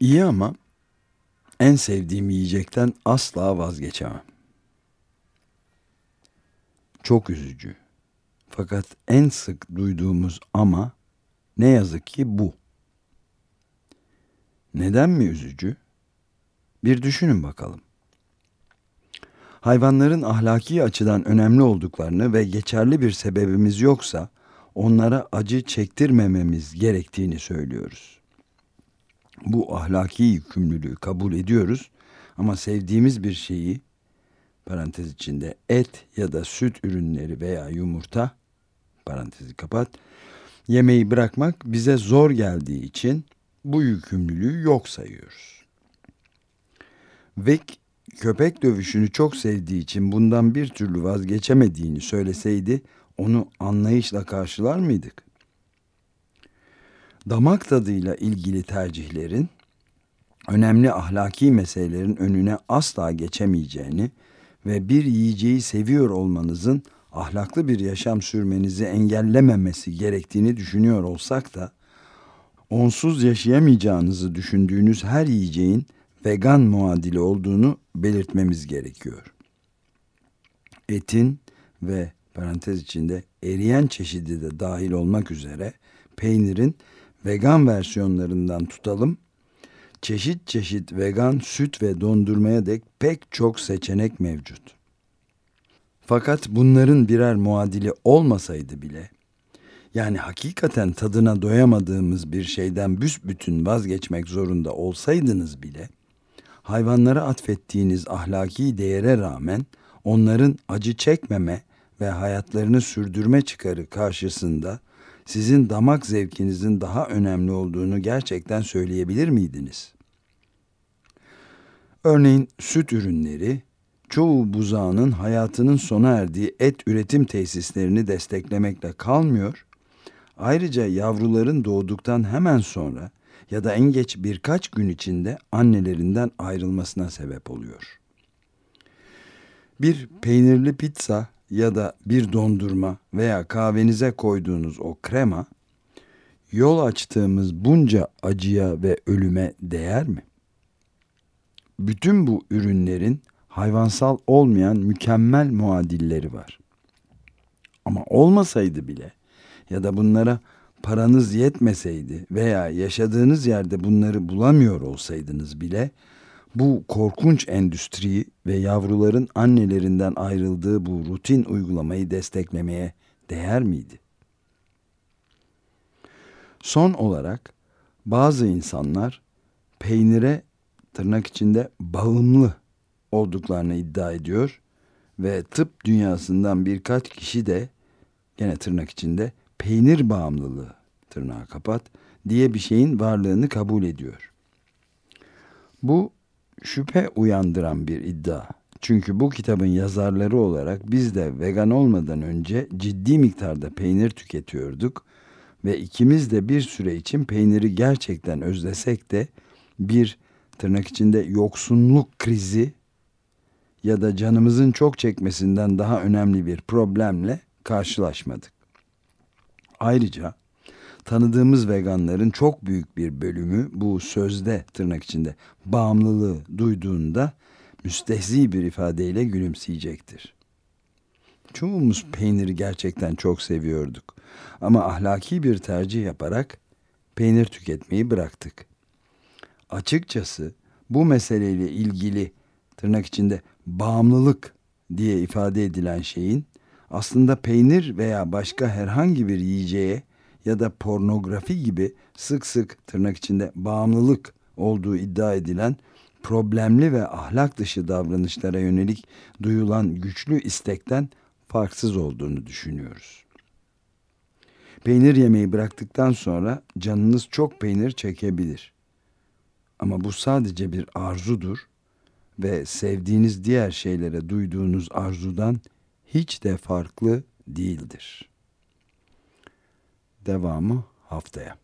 İyi ama en sevdiğim yiyecekten asla vazgeçemem. Çok üzücü. Fakat en sık duyduğumuz ama ne yazık ki bu. Neden mi üzücü? Bir düşünün bakalım. Hayvanların ahlaki açıdan önemli olduklarını ve geçerli bir sebebimiz yoksa onlara acı çektirmememiz gerektiğini söylüyoruz. Bu ahlaki yükümlülüğü kabul ediyoruz ama sevdiğimiz bir şeyi parantez içinde et ya da süt ürünleri veya yumurta parantezi kapat yemeği bırakmak bize zor geldiği için bu yükümlülüğü yok sayıyoruz. Vic köpek dövüşünü çok sevdiği için bundan bir türlü vazgeçemediğini söyleseydi onu anlayışla karşılar mıydık? Damak tadıyla ilgili tercihlerin önemli ahlaki meselelerin önüne asla geçemeyeceğini ve bir yiyeceği seviyor olmanızın ahlaklı bir yaşam sürmenizi engellememesi gerektiğini düşünüyor olsak da onsuz yaşayamayacağınızı düşündüğünüz her yiyeceğin vegan muadili olduğunu belirtmemiz gerekiyor. Etin ve parantez içinde eriyen çeşidi de dahil olmak üzere peynirin vegan versiyonlarından tutalım çeşit çeşit vegan süt ve dondurmaya dek pek çok seçenek mevcut. Fakat bunların birer muadili olmasaydı bile yani hakikaten tadına doyamadığımız bir şeyden büsbütün vazgeçmek zorunda olsaydınız bile hayvanlara atfettiğiniz ahlaki değere rağmen onların acı çekmeme ve hayatlarını sürdürme çıkarı karşısında sizin damak zevkinizin daha önemli olduğunu gerçekten söyleyebilir miydiniz? Örneğin süt ürünleri çoğu buzağının hayatının sona erdiği et üretim tesislerini desteklemekle kalmıyor, ayrıca yavruların doğduktan hemen sonra ya da en geç birkaç gün içinde annelerinden ayrılmasına sebep oluyor. Bir peynirli pizza ya da bir dondurma veya kahvenize koyduğunuz o krema yol açtığımız bunca acıya ve ölüme değer mi? Bütün bu ürünlerin hayvansal olmayan mükemmel muadilleri var. Ama olmasaydı bile ya da bunlara paranız yetmeseydi veya yaşadığınız yerde bunları bulamıyor olsaydınız bile bu korkunç endüstriyi ve yavruların annelerinden ayrıldığı bu rutin uygulamayı desteklemeye değer miydi? Son olarak bazı insanlar peynire tırnak içinde bağımlı olduklarını iddia ediyor ve tıp dünyasından birkaç kişi de gene tırnak içinde peynir bağımlılığı tırnağı kapat diye bir şeyin varlığını kabul ediyor. Bu şüphe uyandıran bir iddia. Çünkü bu kitabın yazarları olarak biz de vegan olmadan önce ciddi miktarda peynir tüketiyorduk ve ikimiz de bir süre için peyniri gerçekten özlesek de bir tırnak içinde yoksunluk krizi ya da canımızın çok çekmesinden daha önemli bir problemle karşılaşmadık. Ayrıca tanıdığımız veganların çok büyük bir bölümü bu sözde tırnak içinde bağımlılığı duyduğunda müstehzi bir ifadeyle gülümseyecektir. Çoğumuz peyniri gerçekten çok seviyorduk ama ahlaki bir tercih yaparak peynir tüketmeyi bıraktık. Açıkçası bu meseleyle ilgili tırnak içinde bağımlılık diye ifade edilen şeyin aslında peynir veya başka herhangi bir yiyeceğe ya da pornografi gibi sık sık tırnak içinde bağımlılık olduğu iddia edilen problemli ve ahlak dışı davranışlara yönelik duyulan güçlü istekten farksız olduğunu düşünüyoruz. Peynir yemeği bıraktıktan sonra canınız çok peynir çekebilir. Ama bu sadece bir arzudur ve sevdiğiniz diğer şeylere duyduğunuz arzudan hiç de farklı değildir. Devamı haftaya.